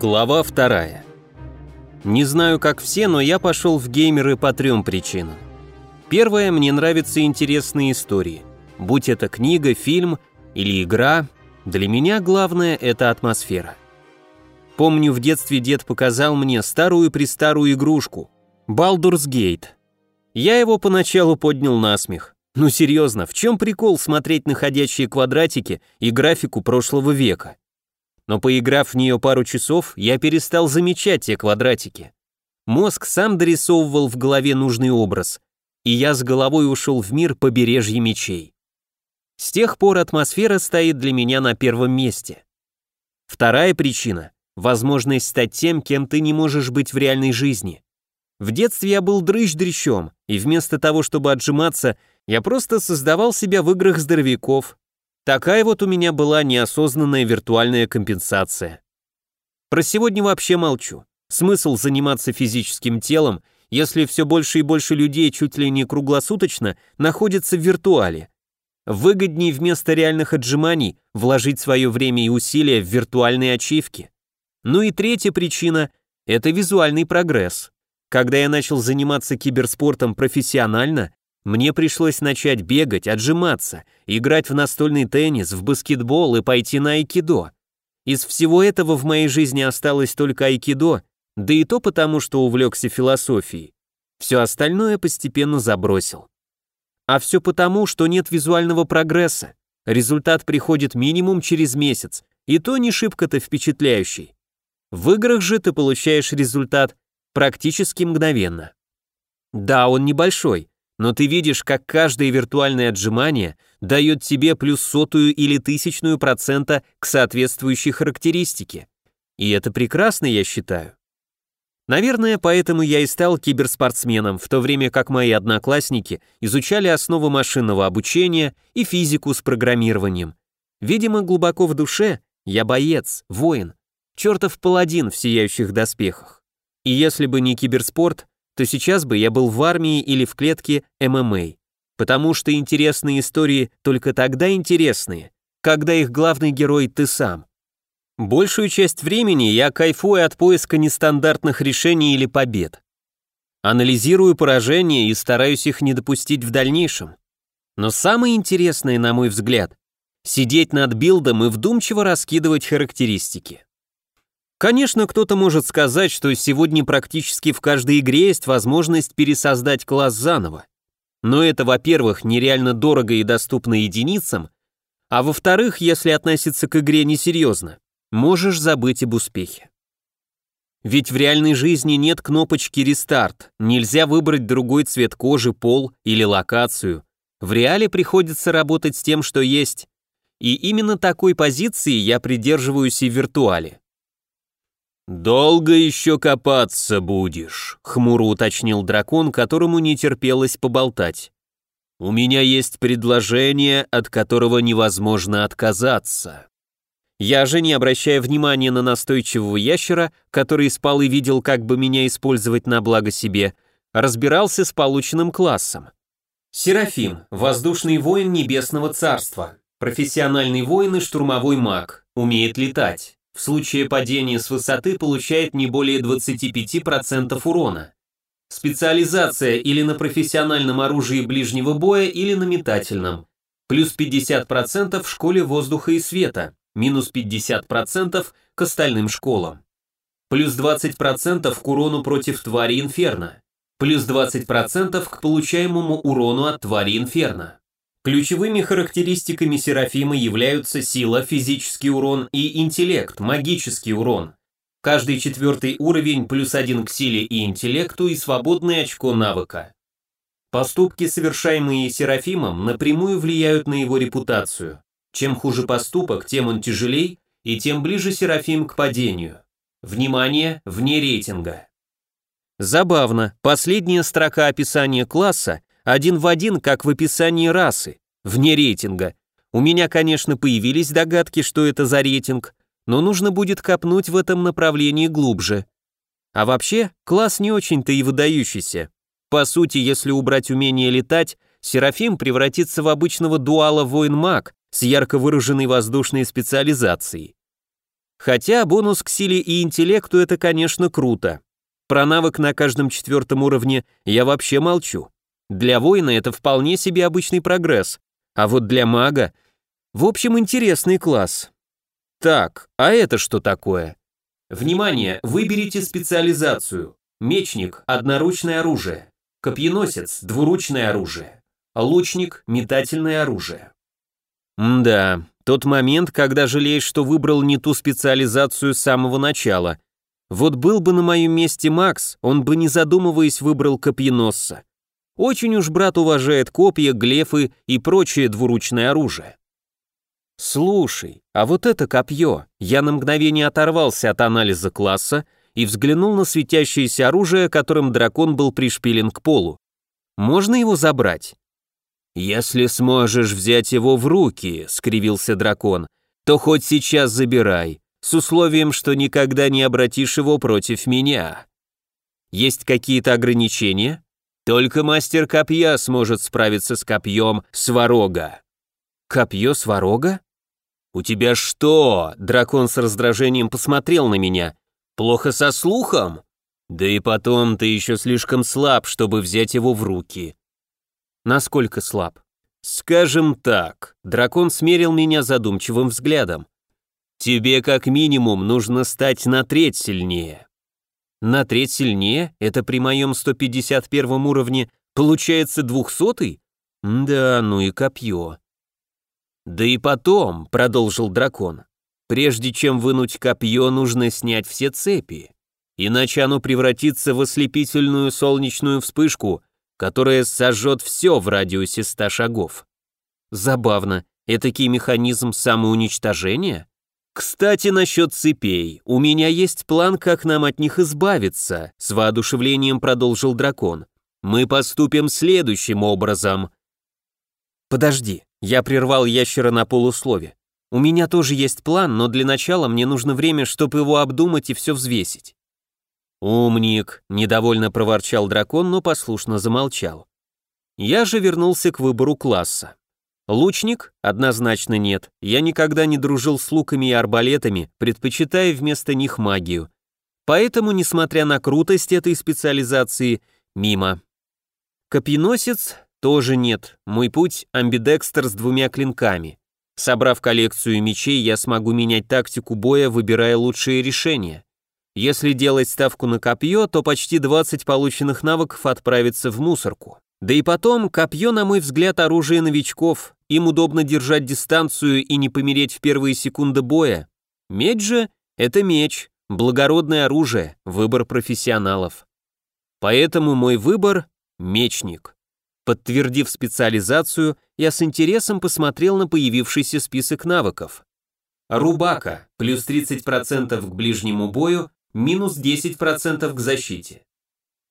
Глава вторая. Не знаю, как все, но я пошел в геймеры по трем причинам. Первое, мне нравятся интересные истории. Будь это книга, фильм или игра, для меня главное – это атмосфера. Помню, в детстве дед показал мне старую-престарую игрушку – Baldur's Gate. Я его поначалу поднял на смех. Ну серьезно, в чем прикол смотреть на ходячие квадратики и графику прошлого века? Но поиграв в нее пару часов, я перестал замечать те квадратики. Мозг сам дорисовывал в голове нужный образ, и я с головой ушел в мир побережья мечей. С тех пор атмосфера стоит для меня на первом месте. Вторая причина – возможность стать тем, кем ты не можешь быть в реальной жизни. В детстве я был дрыщ-дрящом, и вместо того, чтобы отжиматься, я просто создавал себя в играх здоровяков, Такая вот у меня была неосознанная виртуальная компенсация. Про сегодня вообще молчу. Смысл заниматься физическим телом, если все больше и больше людей чуть ли не круглосуточно находятся в виртуале. Выгоднее вместо реальных отжиманий вложить свое время и усилия в виртуальные ачивки. Ну и третья причина – это визуальный прогресс. Когда я начал заниматься киберспортом профессионально, мне пришлось начать бегать, отжиматься, играть в настольный теннис, в баскетбол и пойти на айкидо. Из всего этого в моей жизни осталось только айкидо, да и то потому, что увлекся философией. Все остальное постепенно забросил. А все потому, что нет визуального прогресса. Результат приходит минимум через месяц, и то не шибко-то впечатляющий. В играх же ты получаешь результат практически мгновенно. Да, он небольшой, но ты видишь, как каждое виртуальное отжимание дает тебе плюс сотую или тысячную процента к соответствующей характеристике. И это прекрасно, я считаю. Наверное, поэтому я и стал киберспортсменом, в то время как мои одноклассники изучали основы машинного обучения и физику с программированием. Видимо, глубоко в душе я боец, воин, чертов паладин в сияющих доспехах. И если бы не киберспорт, то сейчас бы я был в армии или в клетке ММА. Потому что интересные истории только тогда интересные, когда их главный герой ты сам. Большую часть времени я кайфую от поиска нестандартных решений или побед. Анализирую поражения и стараюсь их не допустить в дальнейшем. Но самое интересное, на мой взгляд, сидеть над билдом и вдумчиво раскидывать характеристики. Конечно, кто-то может сказать, что сегодня практически в каждой игре есть возможность пересоздать класс заново. Но это, во-первых, нереально дорого и доступно единицам, а во-вторых, если относиться к игре несерьезно, можешь забыть об успехе. Ведь в реальной жизни нет кнопочки «Рестарт», нельзя выбрать другой цвет кожи, пол или локацию. В реале приходится работать с тем, что есть. И именно такой позиции я придерживаюсь и в виртуале. «Долго еще копаться будешь», — хмуро уточнил дракон, которому не терпелось поболтать. «У меня есть предложение, от которого невозможно отказаться». Я же, не обращая внимания на настойчивого ящера, который спал и видел, как бы меня использовать на благо себе, разбирался с полученным классом. Серафим, воздушный воин Небесного Царства, профессиональный воин и штурмовой маг, умеет летать в случае падения с высоты получает не более 25% урона. Специализация или на профессиональном оружии ближнего боя, или на метательном. Плюс 50% в школе воздуха и света, минус 50% к остальным школам. Плюс 20% к урону против твари инферно. Плюс 20% к получаемому урону от твари инферно. Ключевыми характеристиками Серафима являются сила, физический урон и интеллект, магический урон. Каждый четвертый уровень плюс один к силе и интеллекту и свободное очко навыка. Поступки, совершаемые Серафимом, напрямую влияют на его репутацию. Чем хуже поступок, тем он тяжелей, и тем ближе Серафим к падению. Внимание, вне рейтинга. Забавно, последняя строка описания класса один в один, как в описании расы, вне рейтинга. У меня, конечно, появились догадки, что это за рейтинг, но нужно будет копнуть в этом направлении глубже. А вообще, класс не очень-то и выдающийся. По сути, если убрать умение летать, Серафим превратится в обычного дуала воин-маг с ярко выраженной воздушной специализацией. Хотя бонус к силе и интеллекту это, конечно, круто. Про навык на каждом четвертом уровне я вообще молчу. Для воина это вполне себе обычный прогресс, а вот для мага... В общем, интересный класс. Так, а это что такое? Внимание, выберите специализацию. Мечник – одноручное оружие. Копьеносец – двуручное оружие. Лучник – метательное оружие. Мда, тот момент, когда жалеешь, что выбрал не ту специализацию с самого начала. Вот был бы на моем месте Макс, он бы не задумываясь выбрал копьеносца. Очень уж брат уважает копья, глефы и прочее двуручное оружие. Слушай, а вот это копье. Я на мгновение оторвался от анализа класса и взглянул на светящееся оружие, которым дракон был пришпилен к полу. Можно его забрать? «Если сможешь взять его в руки», — скривился дракон, «то хоть сейчас забирай, с условием, что никогда не обратишь его против меня». «Есть какие-то ограничения?» «Только мастер копья сможет справиться с копьем Сварога». «Копье Сварога?» «У тебя что?» — дракон с раздражением посмотрел на меня. «Плохо со слухом?» «Да и потом ты еще слишком слаб, чтобы взять его в руки. Насколько слаб? Скажем так, дракон смерил меня задумчивым взглядом. Тебе как минимум нужно стать на треть сильнее. На треть сильнее? Это при моем 151 уровне получается двухсотый? Да, ну и копье. Да и потом, продолжил дракон, прежде чем вынуть копье, нужно снять все цепи. Иначе оно превратится в ослепительную солнечную вспышку, которая сожжет все в радиусе ста шагов. Забавно, этакий механизм самоуничтожения? Кстати, насчет цепей. У меня есть план, как нам от них избавиться, с воодушевлением продолжил дракон. Мы поступим следующим образом. Подожди, я прервал ящера на полуслове. У меня тоже есть план, но для начала мне нужно время, чтобы его обдумать и все взвесить. «Умник», — недовольно проворчал дракон, но послушно замолчал. Я же вернулся к выбору класса. Лучник? Однозначно нет. Я никогда не дружил с луками и арбалетами, предпочитая вместо них магию. Поэтому, несмотря на крутость этой специализации, мимо. Копьеносец? Тоже нет. Мой путь — амбидекстер с двумя клинками. Собрав коллекцию мечей, я смогу менять тактику боя, выбирая лучшие решения. Если делать ставку на копье, то почти 20 полученных навыков отправится в мусорку. Да и потом, копье, на мой взгляд, оружие новичков. Им удобно держать дистанцию и не помереть в первые секунды боя. Меч же — это меч, благородное оружие, выбор профессионалов. Поэтому мой выбор — мечник. Подтвердив специализацию, я с интересом посмотрел на появившийся список навыков. Рубака, плюс 30% к ближнему бою, минус 10% к защите.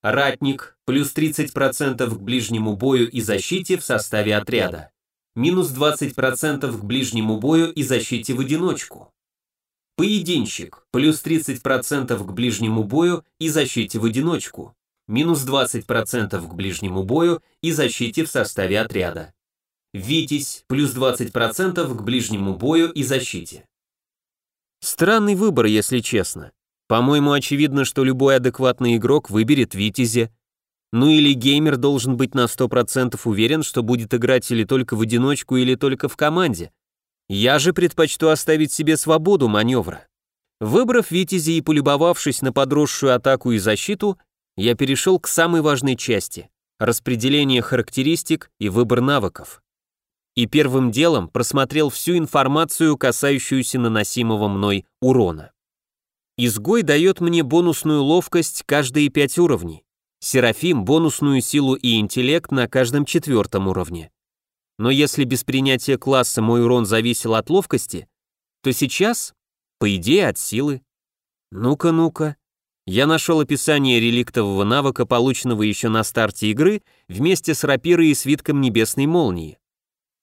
Ратник, плюс 30% к ближнему бою и защите в составе отряда. Минус 20% к ближнему бою и защите в одиночку. Поединщик, плюс 30% к ближнему бою и защите в одиночку. Минус 20% к ближнему бою и защите в составе отряда. Витязь, плюс 20% к ближнему бою и защите. Странный выбор, если честно. По-моему, очевидно, что любой адекватный игрок выберет Витязя. Ну или геймер должен быть на 100% уверен, что будет играть или только в одиночку, или только в команде. Я же предпочту оставить себе свободу маневра. Выбрав Витязя и полюбовавшись на подросшую атаку и защиту, я перешел к самой важной части – распределение характеристик и выбор навыков. И первым делом просмотрел всю информацию, касающуюся наносимого мной урона. Изгой дает мне бонусную ловкость каждые пять уровней. Серафим – бонусную силу и интеллект на каждом четвертом уровне. Но если без принятия класса мой урон зависел от ловкости, то сейчас, по идее, от силы. Ну-ка, ну-ка. Я нашел описание реликтового навыка, полученного еще на старте игры, вместе с рапирой и свитком небесной молнии.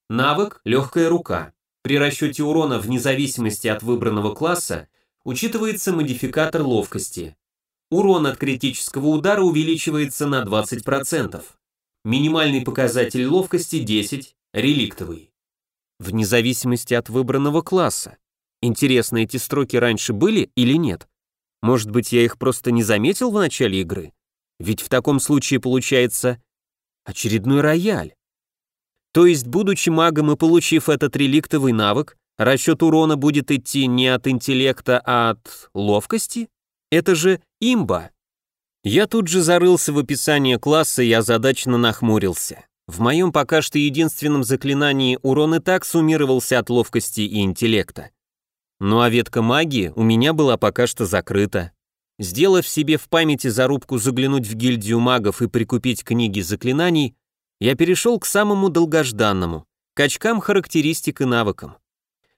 Навык «Легкая рука». При расчете урона вне зависимости от выбранного класса учитывается модификатор ловкости. Урон от критического удара увеличивается на 20%. Минимальный показатель ловкости 10, реликтовый. Вне зависимости от выбранного класса. Интересно, эти строки раньше были или нет? Может быть, я их просто не заметил в начале игры? Ведь в таком случае получается очередной рояль. То есть, будучи магом и получив этот реликтовый навык, расчет урона будет идти не от интеллекта, а от ловкости? Это же имба. Я тут же зарылся в описание класса и озадаченно нахмурился. В моем пока что единственном заклинании урон и так суммировался от ловкости и интеллекта. Ну а ветка магии у меня была пока что закрыта. Сделав себе в памяти зарубку заглянуть в гильдию магов и прикупить книги заклинаний, я перешел к самому долгожданному – к очкам характеристик и навыкам.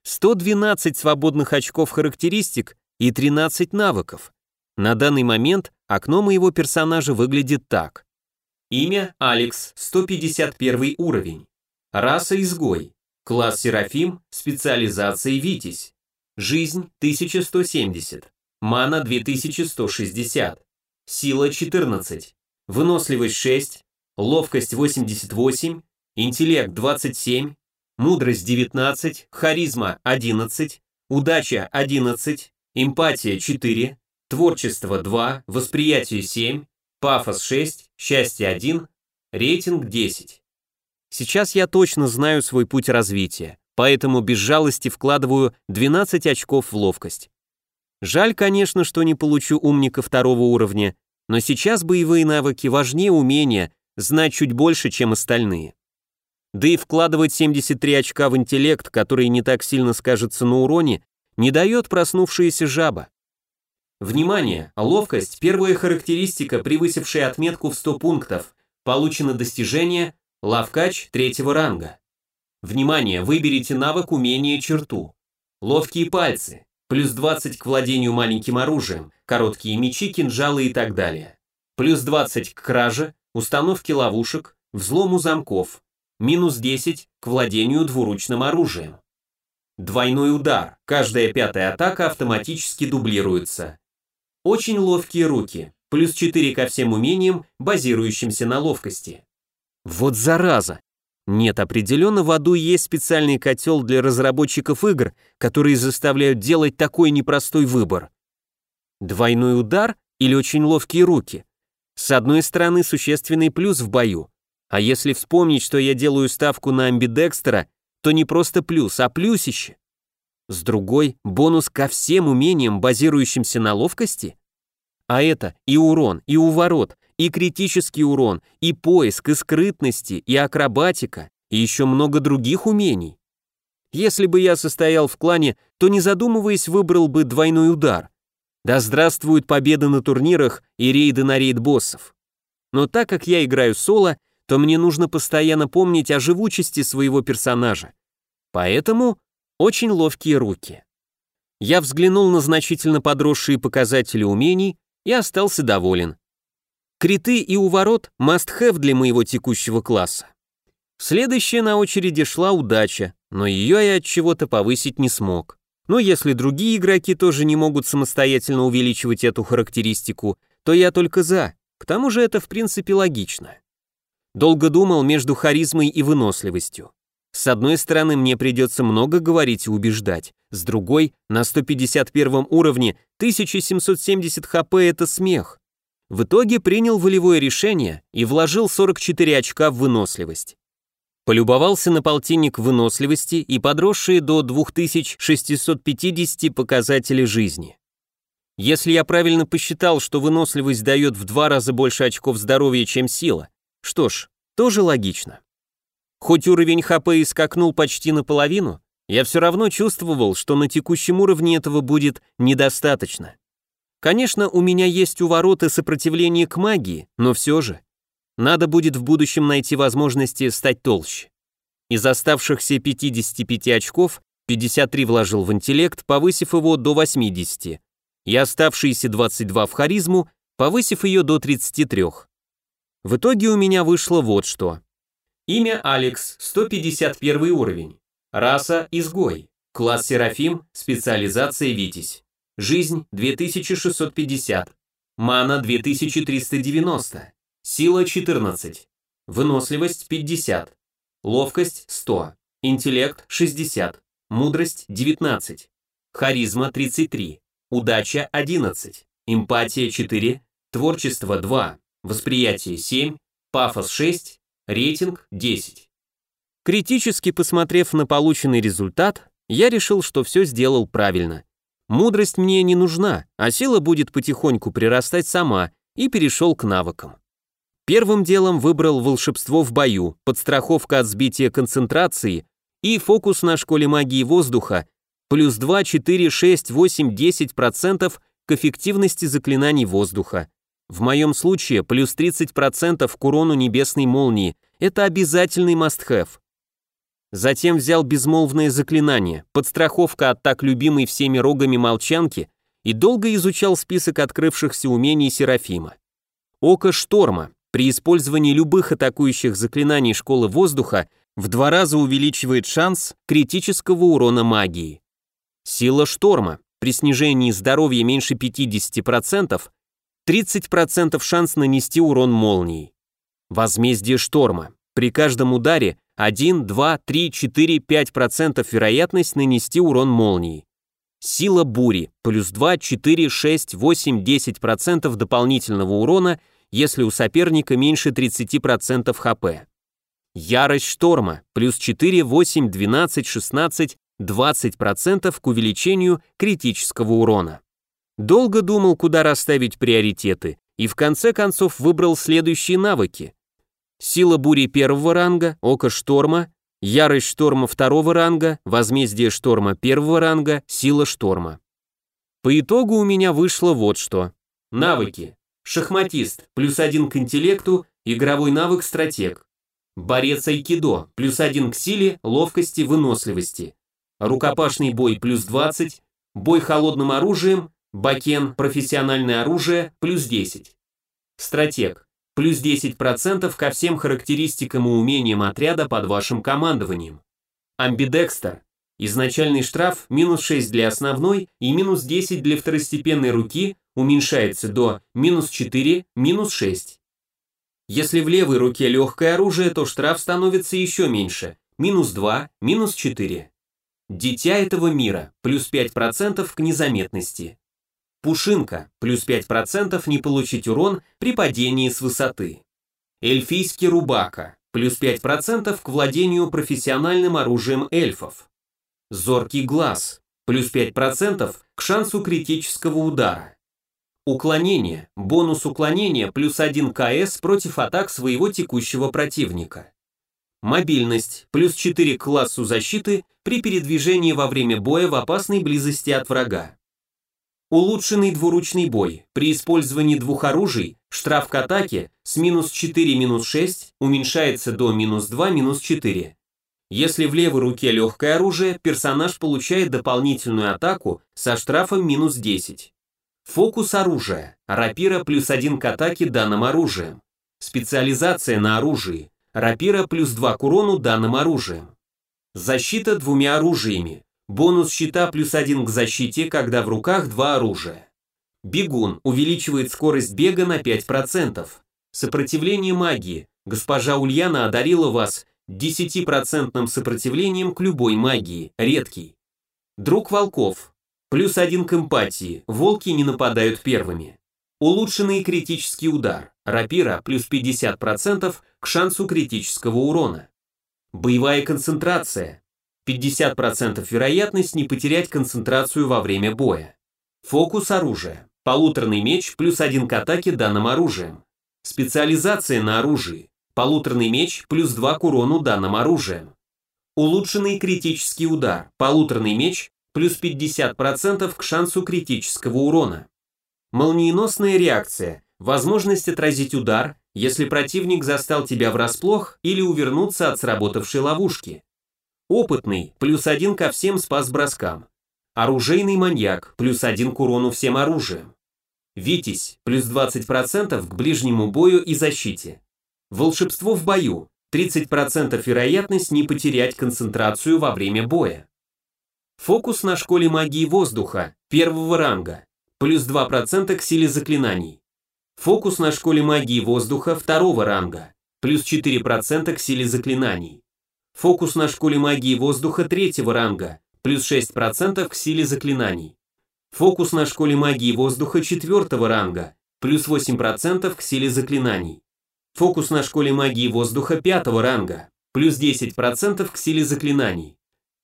112 свободных очков характеристик и 13 навыков. На данный момент окно моего персонажа выглядит так. Имя – Алекс, 151 уровень. Раса – изгой. Класс Серафим, специализация Витязь. Жизнь 1170. Мана 2160. Сила 14. Выносливость 6. Ловкость 88. Интеллект 27. Мудрость 19. Харизма 11. Удача 11. Эмпатия 4. Творчество 2. Восприятие 7. Пафос 6. Счастье 1. Рейтинг 10. Сейчас я точно знаю свой путь развития поэтому без жалости вкладываю 12 очков в ловкость. Жаль, конечно, что не получу умника второго уровня, но сейчас боевые навыки важнее умения, знать чуть больше, чем остальные. Да и вкладывать 73 очка в интеллект, который не так сильно скажется на уроне, не дает проснувшаяся жаба. Внимание! Ловкость – первая характеристика, превысившая отметку в 100 пунктов. Получено достижение «Лавкач» третьего ранга. Внимание, выберите навык умения черту. Ловкие пальцы, плюс 20 к владению маленьким оружием, короткие мечи, кинжалы и так далее. Плюс 20 к краже, установке ловушек, взлому замков. Минус 10 к владению двуручным оружием. Двойной удар, каждая пятая атака автоматически дублируется. Очень ловкие руки, плюс 4 ко всем умениям, базирующимся на ловкости. Вот зараза, нет, определенно в аду есть специальный котел для разработчиков игр, которые заставляют делать такой непростой выбор. Двойной удар или очень ловкие руки? С одной стороны, существенный плюс в бою. А если вспомнить, что я делаю ставку на амбидекстера, то не просто плюс, а плюсище. С другой, бонус ко всем умениям, базирующимся на ловкости. А это и урон, и уворот, и критический урон, и поиск, и скрытности, и акробатика, и еще много других умений. Если бы я состоял в клане, то не задумываясь выбрал бы двойной удар. Да здравствуют победы на турнирах и рейды на рейд боссов. Но так как я играю соло, то мне нужно постоянно помнить о живучести своего персонажа. Поэтому очень ловкие руки. Я взглянул на значительно подросшие показатели умений и остался доволен. Криты и уворот – must-have для моего текущего класса. Следующая на очереди шла удача, но ее я от чего-то повысить не смог. Но если другие игроки тоже не могут самостоятельно увеличивать эту характеристику, то я только за. К тому же это в принципе логично. Долго думал между харизмой и выносливостью. С одной стороны, мне придется много говорить и убеждать. С другой, на 151 уровне 1770 хп это смех. В итоге принял волевое решение и вложил 44 очка в выносливость. Полюбовался на полтинник выносливости и подросшие до 2650 показатели жизни. Если я правильно посчитал, что выносливость дает в два раза больше очков здоровья, чем сила, что ж, тоже логично. Хоть уровень ХП и скакнул почти наполовину, я все равно чувствовал, что на текущем уровне этого будет недостаточно. Конечно, у меня есть уворот и сопротивление к магии, но все же. Надо будет в будущем найти возможности стать толще. Из оставшихся 55 очков 53 вложил в интеллект, повысив его до 80, и оставшиеся 22 в харизму, повысив ее до 33. В итоге у меня вышло вот что. Имя Алекс, 151 уровень. Раса – изгой. Класс Серафим, специализация Витязь. Жизнь 2650. Мана 2390. Сила 14. Выносливость 50. Ловкость 100. Интеллект 60. Мудрость 19. харизма 33, удача 11, эмпатия 4, творчество 2, восприятие 7, пафос 6, рейтинг 10. Критически посмотрев на полученный результат, я решил, что все сделал правильно. Мудрость мне не нужна, а сила будет потихоньку прирастать сама, и перешел к навыкам. Первым делом выбрал волшебство в бою, подстраховка от сбития концентрации и фокус на школе магии воздуха, плюс 2, 4, 6, 8, 10% к эффективности заклинаний воздуха. В моем случае плюс 30% к урону небесной молнии. Это обязательный must-have. Затем взял безмолвное заклинание, подстраховка от так любимой всеми рогами молчанки и долго изучал список открывшихся умений Серафима. Око шторма. При использовании любых атакующих заклинаний школы воздуха в два раза увеличивает шанс критического урона магии. Сила шторма. При снижении здоровья меньше 50%, 30% шанс нанести урон молнией. Возмездие шторма. При каждом ударе 1, 2, 3, 4, 5% вероятность нанести урон молнии. Сила бури, плюс 2, 4, 6, 8, 10% дополнительного урона, если у соперника меньше 30% хп. Ярость шторма, плюс 4, 8, 12, 16, 20% к увеличению критического урона. Долго думал, куда расставить приоритеты, и в конце концов выбрал следующие навыки. Сила бури первого ранга, око шторма, ярость шторма второго ранга, возмездие шторма первого ранга, сила шторма. По итогу у меня вышло вот что. Навыки. Шахматист, плюс один к интеллекту, игровой навык стратег. Борец айкидо, плюс один к силе, ловкости, выносливости. Рукопашный бой, плюс 20. Бой холодным оружием, бакен, профессиональное оружие, плюс 10. Стратег плюс 10% ко всем характеристикам и умениям отряда под вашим командованием. Амбидекстер. Изначальный штраф минус 6 для основной и минус 10 для второстепенной руки уменьшается до минус 4, минус 6. Если в левой руке легкое оружие, то штраф становится еще меньше, минус 2, минус 4. Дитя этого мира, плюс 5% к незаметности. Пушинка, плюс 5% не получить урон при падении с высоты. Эльфийский рубака, плюс 5% к владению профессиональным оружием эльфов. Зоркий глаз, плюс 5% к шансу критического удара. Уклонение, бонус уклонения плюс 1 КС против атак своего текущего противника. Мобильность, плюс 4 к классу защиты при передвижении во время боя в опасной близости от врага. Улучшенный двуручный бой. При использовании двух оружий штраф к атаке с минус 4 минус 6 уменьшается до минус 2 минус 4. Если в левой руке легкое оружие, персонаж получает дополнительную атаку со штрафом минус 10. Фокус оружия. Рапира плюс 1 к атаке данным оружием. Специализация на оружии. Рапира плюс 2 к урону данным оружием. Защита двумя оружиями. Бонус щита плюс один к защите, когда в руках два оружия. Бегун увеличивает скорость бега на 5%. Сопротивление магии. Госпожа Ульяна одарила вас 10% сопротивлением к любой магии, редкий. Друг волков. Плюс один к эмпатии, волки не нападают первыми. Улучшенный критический удар. Рапира плюс 50% к шансу критического урона. Боевая концентрация. 50% вероятность не потерять концентрацию во время боя. Фокус оружия. Полуторный меч плюс один к атаке данным оружием. Специализация на оружии. Полуторный меч плюс 2 к урону данным оружием. Улучшенный критический удар. Полуторный меч плюс 50% к шансу критического урона. Молниеносная реакция. Возможность отразить удар, если противник застал тебя врасплох или увернуться от сработавшей ловушки. Опытный, плюс один ко всем спас-броскам. Оружейный маньяк, плюс один к урону всем оружием. Витязь, плюс 20% к ближнему бою и защите. Волшебство в бою, 30% вероятность не потерять концентрацию во время боя. Фокус на школе магии воздуха, первого ранга, плюс 2% к силе заклинаний. Фокус на школе магии воздуха, второго ранга, плюс 4% к силе заклинаний. Фокус на школе магии воздуха третьего ранга, плюс 6% к силе заклинаний. Фокус на школе магии воздуха 4 ранга, плюс 8% к силе заклинаний. Фокус на школе магии воздуха 5 ранга, плюс 10% к силе заклинаний.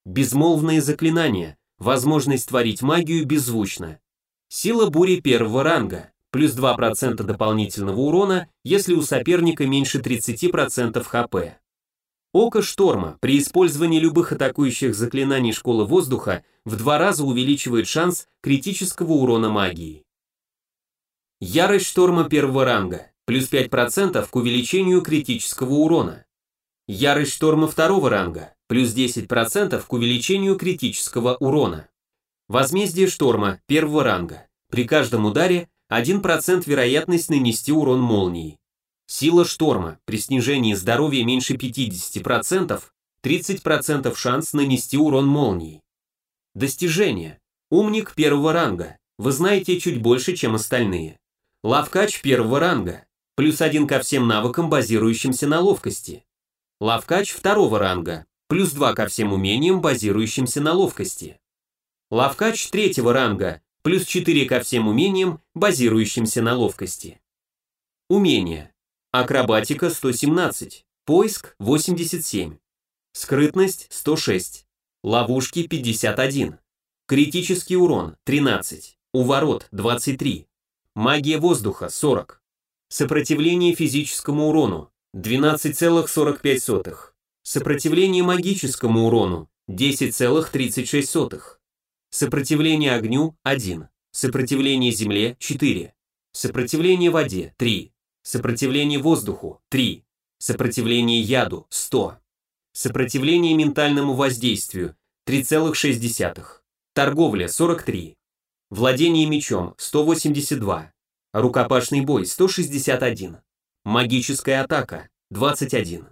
Безмолвные заклинания, возможность творить магию беззвучно. Сила бури первого ранга, плюс 2% дополнительного урона, если у соперника меньше 30% хп. Око шторма при использовании любых атакующих заклинаний школы воздуха в два раза увеличивает шанс критического урона магии. Ярость шторма первого ранга, плюс 5% к увеличению критического урона. Ярость шторма второго ранга, плюс 10% к увеличению критического урона. Возмездие шторма первого ранга. При каждом ударе 1% вероятность нанести урон молнии. Сила шторма. При снижении здоровья меньше 50%, 30% шанс нанести урон молнии. Достижение. Умник первого ранга. Вы знаете чуть больше, чем остальные. Лавкач первого ранга. Плюс один ко всем навыкам, базирующимся на ловкости. Лавкач второго ранга. Плюс два ко всем умениям, базирующимся на ловкости. Лавкач третьего ранга, плюс 4 ко всем умениям, базирующимся на ловкости. Умения. Акробатика 117, поиск 87, скрытность 106, ловушки 51, критический урон 13, уворот 23, магия воздуха 40, сопротивление физическому урону 12,45, сопротивление магическому урону 10,36, Сопротивление огню – 1. Сопротивление земле – 4. Сопротивление воде – 3. Сопротивление воздуху – 3. Сопротивление яду – 100. Сопротивление ментальному воздействию – 3,6. Торговля – 43. Владение мечом – 182. Рукопашный бой – 161. Магическая атака – 21.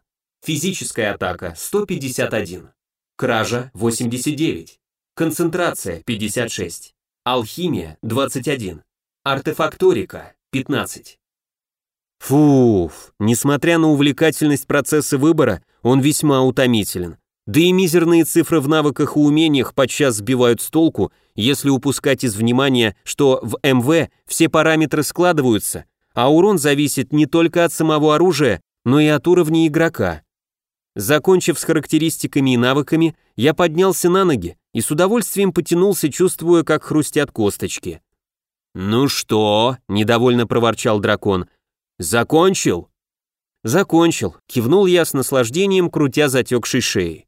Физическая атака – 151. Кража – 89. Концентрация 56. Алхимия 21. Артефакторика 15. Фуф, несмотря на увлекательность процесса выбора, он весьма утомителен. Да и мизерные цифры в навыках и умениях подчас сбивают с толку, если упускать из внимания, что в МВ все параметры складываются, а урон зависит не только от самого оружия, но и от уровня игрока. Закончив с характеристиками и навыками, я поднялся на ноги и с удовольствием потянулся, чувствуя, как хрустят косточки. «Ну что?» – недовольно проворчал дракон. «Закончил?» «Закончил», – кивнул я с наслаждением, крутя затекшей шеей.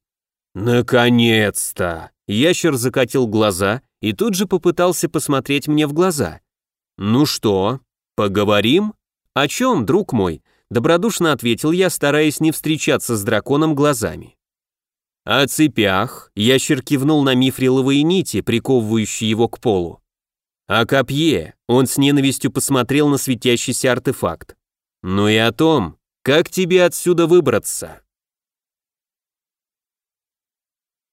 «Наконец-то!» Ящер закатил глаза и тут же попытался посмотреть мне в глаза. «Ну что, поговорим?» «О чем, друг мой?» Добродушно ответил я, стараясь не встречаться с драконом глазами. О цепях ящер кивнул на мифриловые нити, приковывающие его к полу. О копье он с ненавистью посмотрел на светящийся артефакт. Ну и о том, как тебе отсюда выбраться.